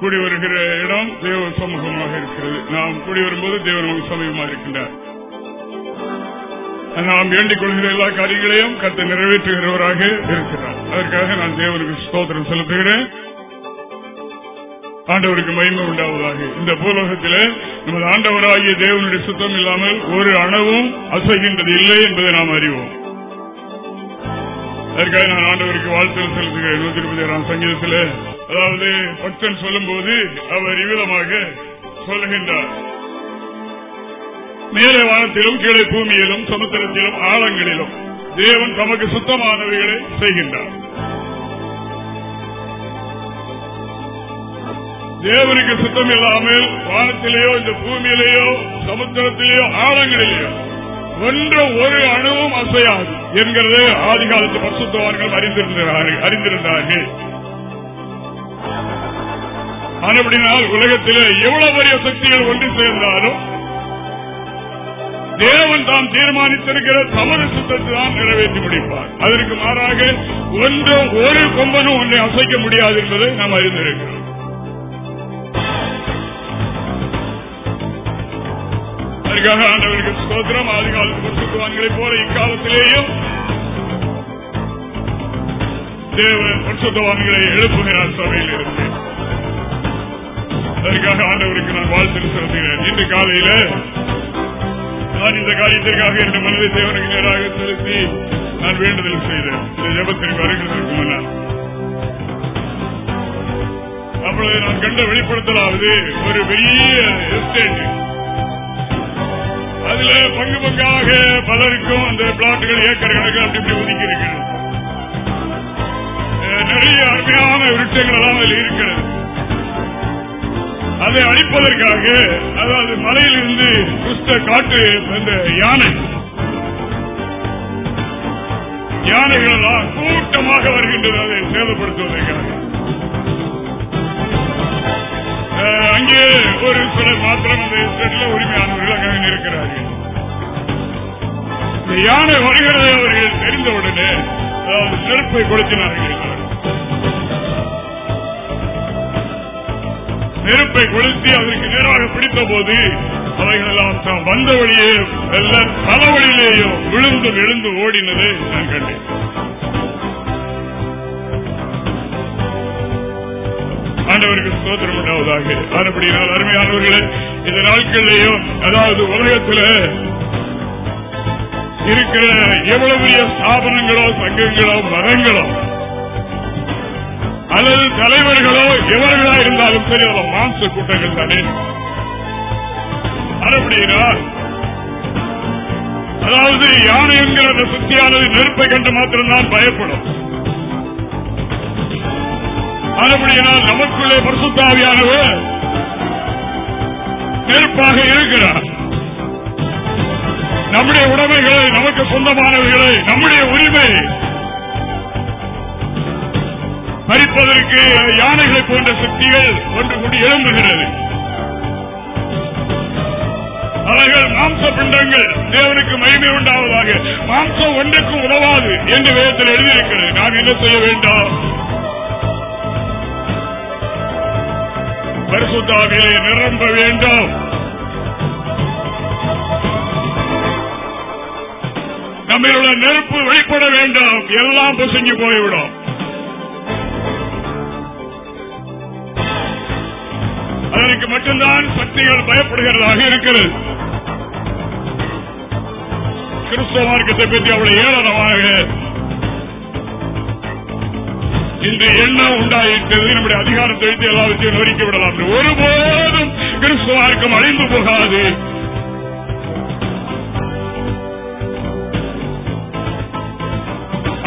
கூடி வருகிற இடம் தேவ சமூகமாக இருக்கிறது. நாம் கூடி வரும்போது தேவ நமக்கு சமீபமாக இருக்கின்றார். நாம் வேண்டிக் கொள்கிற எல்லா காரியங்களையும் கத்தை நிறைவேற்றுகிறவராக இருக்கிறார். அதற்காக நான் தேவனுக்கு ஸ்தோத்திரம் செலுத்துகிறேன். ஆண்டவருக்கு மகிமை உண்டாவதாக. இந்த பூலோகத்தில் நமது ஆண்டவராகிய தேவனுடைய சுத்தம் இல்லாமல் ஒரு அணவும் அசைகின்றது இல்லை என்பதை நாம் அறிவோம். அதற்காக நான் ஆண்டவருக்கு வாழ்த்து செலுத்துகிறேன். நூத்தி இருபத்தி ஏழாம் சங்கீதத்தில் அதாவது பக்தன் சொல்லும் போது அவர் இவ்விதமாக சொல்லுகின்றார். மேலே வானத்திலும் கீழே பூமியிலும் சமுத்திரத்திலும் ஆழங்களிலும் தேவன் தமக்கு சுத்தமானவைகளை செய்கின்றார். தேவனுக்கு சுத்தம் இல்லாமல் வானத்திலேயோ இந்த பூமியிலேயோ சமுத்திரத்திலேயோ ஆழங்களிலேயோ ஒன்று ஒரு அணுவும் அசையாது என்கிறது ஆதி காலத்து பரிசுத்தவான்கள் அறிந்திருந்தார்கள் அறிந்திருந்தார்கள். ஆனப்படினால் உலகத்திலே எவ்வளவு பெரிய சக்திகள் ஒன்று சேர்ந்தாலும் தேவன் தாம் தீர்மானித்திருக்கிற தமது சுத்தத்தை தான் நிறைவேற்றி முடிப்பார். அதற்கு மாறாக ஒன்றும் ஒரு கொம்பனும் ஒன்றை அசைக்க முடியாது என்பதை நாம் அறிந்திருக்கிறோம். அதற்காக ஆண்டவருக்கு ஸ்தோத்திரம். ஆதி காலத்து போல இக்காலத்திலேயும் தேவன் பரிசுத்தவான்களை எழுப்புகிறார் சபையில் இருந்து அதற்காக ஆண்டவருக்கு நான் வாழ்த்து செலுத்துகிறேன். இன்று காலையில நான் இந்த காரியத்திற்காக என் மனதை தேவனுக்கு நேராக செலுத்தி நான் வேண்டுதல் செய்தேன். இந்த ஜபத்திற்கு வருகிறதற்கு முன்னால் அப்பொழுது நான் கண்ட வெளிப்படுத்தலாவது ஒரு பெரிய எஸ்டேட் அதுல பங்கு பங்காக பலருக்கும் அந்த பிளாட்டுகள் ஏக்கர் கணக்கு அப்படி விருட்சங்கள் எல்லாம் அதில் இருக்கிறது. அதை அழிப்பதற்காக அதாவது மலையிலிருந்து குஸ்த காட்டு அந்த யானை. யானைகளெல்லாம் கூட்டமாக வருகின்றது அதை சேதப்படுத்துவதற்காக. அங்கே ஒரு சிலர் மாத்திரம் அந்த எஸ்டேட்டில் உரிமையானவர்கள் அங்கே இருக்கிறார்கள் இந்த யானை வருகிறதை அவர்கள் தெரிந்தவுடனே அதாவது நெருப்பை கொளுத்தினார்கள் நெருப்பை கொளுத்தி அதற்கு நேராக பிடித்த போது அவைகள் எல்லாம் தாம் வந்த வழியே வெல்ல பல வழியிலேயோ விழுந்து விழுந்து ஓடினதை நான் கண்டேன். ஆண்டவருக்கு சோதனம் உண்டாவதாக. ஆனப்படினால் அருமையானவர்களே இந்த நாட்களிலேயும் அதாவது உலகத்தில் இருக்கிற எவ்வளவு ஸ்தாபனங்களோ சங்கங்களோ மதங்களோ அல்லது தலைவர்களோ எவர்களா இருந்தாலும் சரி அவர் மாம்ச கூட்டங்கள் தானே. அப்படினால் அதாவது யானை என்கிற அந்த சுத்தியானது நெருப்பை கண்டு மாத்திரம்தான் பயப்படும். அதுபடியினால் நமக்குள்ளே பரிசுத்தாவியானவர் நெருப்பாக இருக்கிறார். நம்முடைய உடமைகளை நமக்கு சொந்தமானவைகளை நம்முடைய உரிமை பறிப்பதற்கு யானைகளை போன்ற சக்திகள் ஒன்று கூடி எழும்புகிறது. அவர்கள் மாம்ச பிண்டங்கள் தேவனுக்கு மகிமை உண்டாவதாக மாம்சம் ஒன்றுக்கும் உதவாது என்று வேதத்தில் எழுதியிருக்கிறது. நான் என்ன செய்ய வேண்டாம்? பரிசுத்தாவிலே நிரம்ப வேண்டும். நம்மளுடைய நெருப்பு வெளிப்பட வேண்டும். எல்லாம் பொசுங்கி போய்விடும். மட்டும்தான் சக்திகள் பயப்படுகிறதாக இருக்கிறது. கிறிஸ்தவ மார்க்கத்தை பற்றி அவ்வளவு ஏளனமாக இந்த எண்ணம் உண்டாயிட்டது. நம்முடைய அதிகாரத்தை வைத்து எல்லாவற்றையும் நொறுக்கி விடலாம் ஒருபோதும் கிறிஸ்துவ மார்க்கம் அழிந்து போகாது.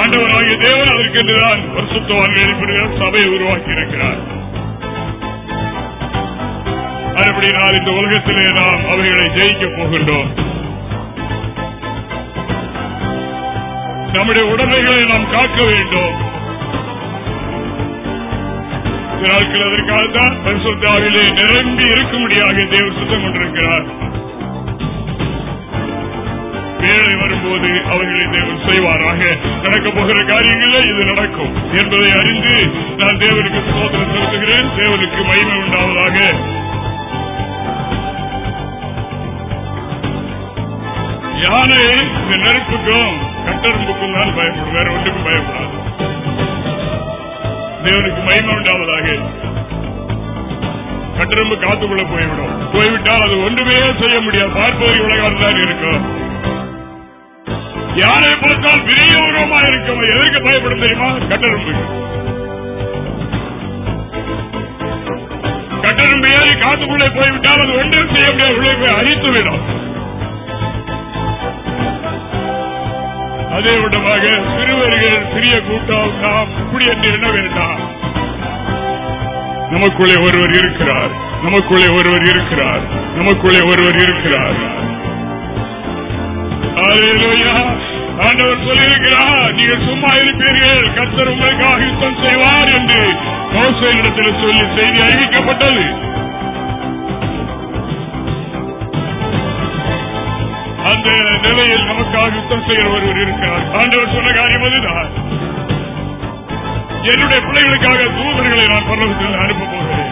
ஆண்டவராகிய தேவன் அதற்கென்றுதான் பரிசுத்தவான்கள் சபையை உருவாக்கி இருக்கிறார் அப்படினால் இந்த உலகத்திலே நாம் அவர்களை ஜெயிக்கப் போகின்றோம். நம்முடைய உடமைகளை நாம் காக்க வேண்டும். நாட்கள் அதற்காகத்தான் பரிசுத்தாவிலே நிரம்பி இருக்கும்படியாக தேவர் சுத்தம் கொண்டிருக்கிறார். வேலை வரும்போது அவர்களை தேவன் செய்வாராக. நடக்க போகிற காரியங்களில் இது நடக்கும். என்பதை அறிந்து நான் தேவனுக்கு சோதனை செலுத்துகிறேன். தேவனுக்கு மகிமை உண்டாவதாக. யானை இந்த நெருப்புக்கும் கட்டரும்புக்கும் தான் பயப்படும். வேற ஒன்றுக்கும் பயப்படாது. தேவனுக்கு மகிமை உண்டாவதாக. கட்டரும்பு காத்துக்குள்ள போய்விடும். போய்விட்டால் அது ஒன்றுமே செய்ய முடியாது. பார்ப்பதை உலகம் தான் இருக்கும். யாரை பார்த்தால் பெரிய உருவமா இருக்கும். எதற்கு பயப்படும் தெரியுமா? கட்டரும்பு கட்டரும்பு ஏறி காத்துக்குள்ளே போய்விட்டால் அது ஒன்றும் செய்ய முடியாது. உள்ளே போய் அழித்துவிடும் அதே விடமாக சிறுவர்கள் சிறிய கூட்டம் நாம் இப்படி என்று எண்ண வேண்டாம்? நமக்குள்ளே ஒருவர் இருக்கிறார். நமக்குள்ளே ஒருவர் இருக்கிறார். நமக்குள்ளே ஒருவர் இருக்கிறார். ஆண்டவர் சொல்லியிருக்கிறார் நீங்கள் சும்மா இருப்பீர்கள். கத்தர் உங்களுக்காக யுத்தம் செய்வார் என்று மோசனிடத்தில் சொல்லி செய்தி அறிவிக்கப்பட்டது. அந்த நிலையில் நமக்காக யுத்தம் செய்கிற ஒருவர் இருக்கிறார். ஆண்டவர் சொன்ன காரியம் அதுதான். என்னுடைய பிள்ளைகளுக்காக தூதர்களை நான் பரவத்தில் அனுப்ப போகிறேன்.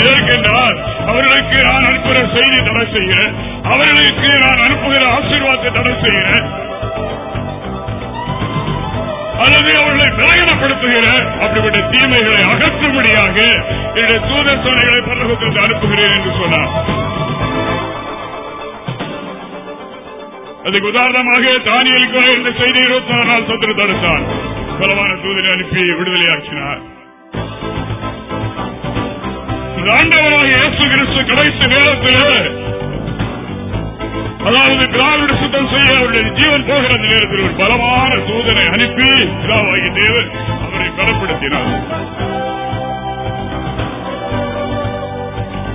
எதற்கென்றால் அவர்களுக்கு நான் அனுப்புகிற செய்தி தடை செய்கிறேன் அவர்களுக்கு நான் அனுப்புகிற ஆசீர்வாதத்தை தடை செய்கிறேன் அல்லது அவர்களை விலகனப்படுத்துகிற அப்படிப்பட்ட தீமைகளை அகற்றும்படியாக என்னுடைய தூதர் சோனைகளை பரலோகத்திற்கு அனுப்புகிறேன் என்று சொன்னார். அதுக்கு உதாரணமாக தானியலுக்கு இந்த செய்தி இருபத்தி நாலு நாள் சத்துரு தடுத்தான் பலமான தூதரை அனுப்பி விடுதலையாக்கினார் ஆண்டவராக இயேசு கிறிஸ்து கடைசி நேரத்தில் அதாவது திராவிட சுத்தம் செய்ய அவருடைய ஜீவன் போகிற அந்த நேரத்தில் ஒரு பலமான தூதனை அனுப்பி பிதாவாகி தேவன் அவரை பலப்படுத்தினார்.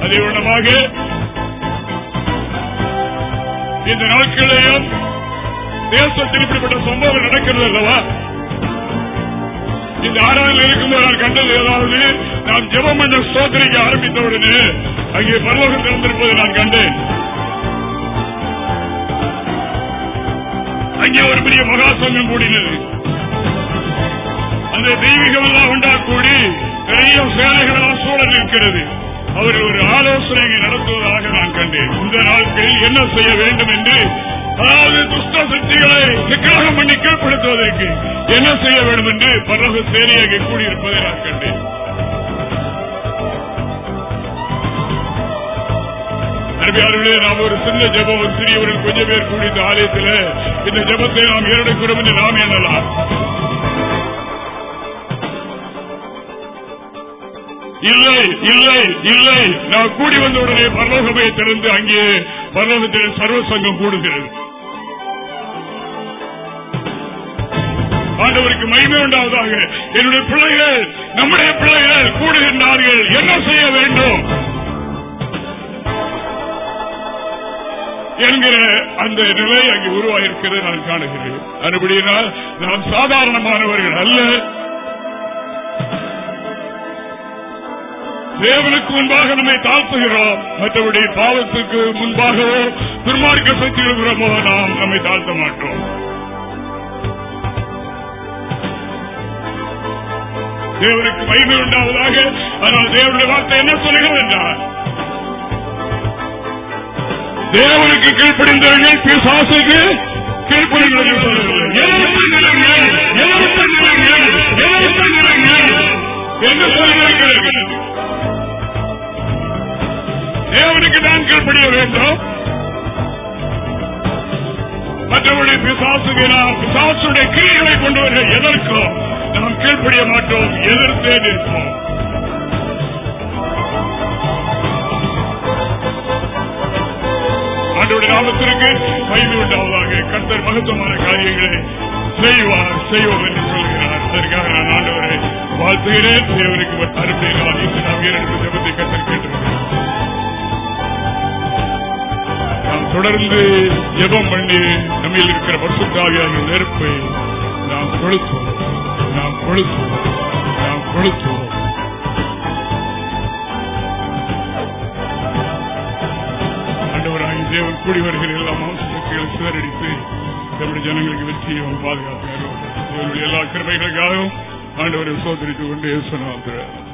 அதே வண்ணமாக இந்த நாட்களையும் தேசத்தில் இப்படிப்பட்ட சம்பவம் நடக்கிறது அல்லவா? இந்த ஆறாவில் இருக்கும்போது நான் கண்டது ஏதாவது நாம் ஜெபம் என்ற சோதனைக்கு ஆரம்பித்த உடனே அங்கே பரலோகம் திறந்திருப்பதை நான் கண்டேன். அங்கே ஒரு பெரிய மகாசங்கம் கூடினது. அந்த தெய்வீகம் எல்லாம் உண்டா கூடி நிறைய சேலைகள் எல்லாம் இருக்கிறது அவர் ஒரு ஆலோசனை நடத்துவதாக நான் கண்டேன். இந்த நாட்களில் என்ன செய்ய வேண்டும் என்று அதாவது துஷ்ட சக்திகளை நிக்கிரகம் பண்ணி கீழ்படுத்துவதற்கு என்ன செய்ய வேண்டும் என்று பரவ சேனையாக கூடியிருப்பதை நான் கண்டேன். அருமையாளர்களே நாம் ஒரு சின்ன ஜபம் ஒரு சிறியவர்கள் கொஞ்சம் பேர் கூடிய இந்த ஆலயத்தில் இந்த ஜபத்தை நாம் ஏறெடுக்கிறோம் என்று நாம் எண்ணலாம். இல்லை இல்லை இல்லை. நான் கூடி வந்த உடனே பரலோகமே திறந்து அங்கே பரலோகத்தில் சர்வ சங்கம் கூடுகிறது. ஆண்டவருக்கு மகிமை உண்டாவதாக. என்னுடைய பிள்ளைகள் நம்முடைய பிள்ளைகள் கூடுகின்றார்கள். என்ன செய்ய வேண்டும்? என்கிற அந்த நிலை அங்கு உருவாயிருக்கிறது நான் காணுகிறேன். அதுபடியினால் நாம் சாதாரணமானவர்கள் அல்ல. தேவனுக்கு முன்பாக நம்மை தாழ்த்துகிறோம். மற்றபடி பாவத்துக்கு முன்பாகவோ துர்மார்க்க சக்திகளுக்கிறோமோ நாம் நம்மை தாழ்த்த மாட்டோம். தேவனுக்கு மகிமை உண்டாவதாக ஆனால் தேவனுடைய வார்த்தை என்ன சொல்லுகிறது என்றார் தேவனுக்கு கீழ்ப்படிந்தவர்கள் பிசாசுக்கு கீழ்ப்படிந்தவர்கள் என்று சொல்லுகிறது. எதிர்த்து தேவனுக்கு தான் கீழ்ப்படிய வேண்டும். மற்றபடி பிசாசுகிறார் பிசாசுடைய கீழ்களை கொண்டவர்கள் எதற்கும் நாம் கீழ்ப்படிய மாட்டோம் எதிர்த்தே நிற்போம். ஆண்டோட நாமத்திற்கு மகிழ்ந்து உண்டாவதாக கர்த்தர் மகத்துவமான காரியங்களை செய்வார் செய்வோம் என்று சொல்கிறார். அதற்காக நான் ஆண்டவரை வாழ்த்துகிறேன். தேவனுக்கு அருமையினால் இன்று நாம் இரண்டு ஜபத்தை கத்தர் கேட்டிருக்கிறோம் தொடர்ந்து ஜபம் பண்ணி நம்மில் இருக்கிற பசுத்தாவியான நெருப்பை நாம் கொளுத்துவோம். நாம் கொளுத்துவோம். நாம் கொளுத்துவோம். ஆண்டவராகி தேவன் கூடி வருகிற எல்லா மாம்சத்துக்கு சிதறடித்து நம்முடைய ஜனங்களுக்கு வெற்றியை பாதுகாத்து எல்லா கிருமைகளுக்காகவும் ஆண்டவரை சோதரித்துக் கொண்டு சொன்னார்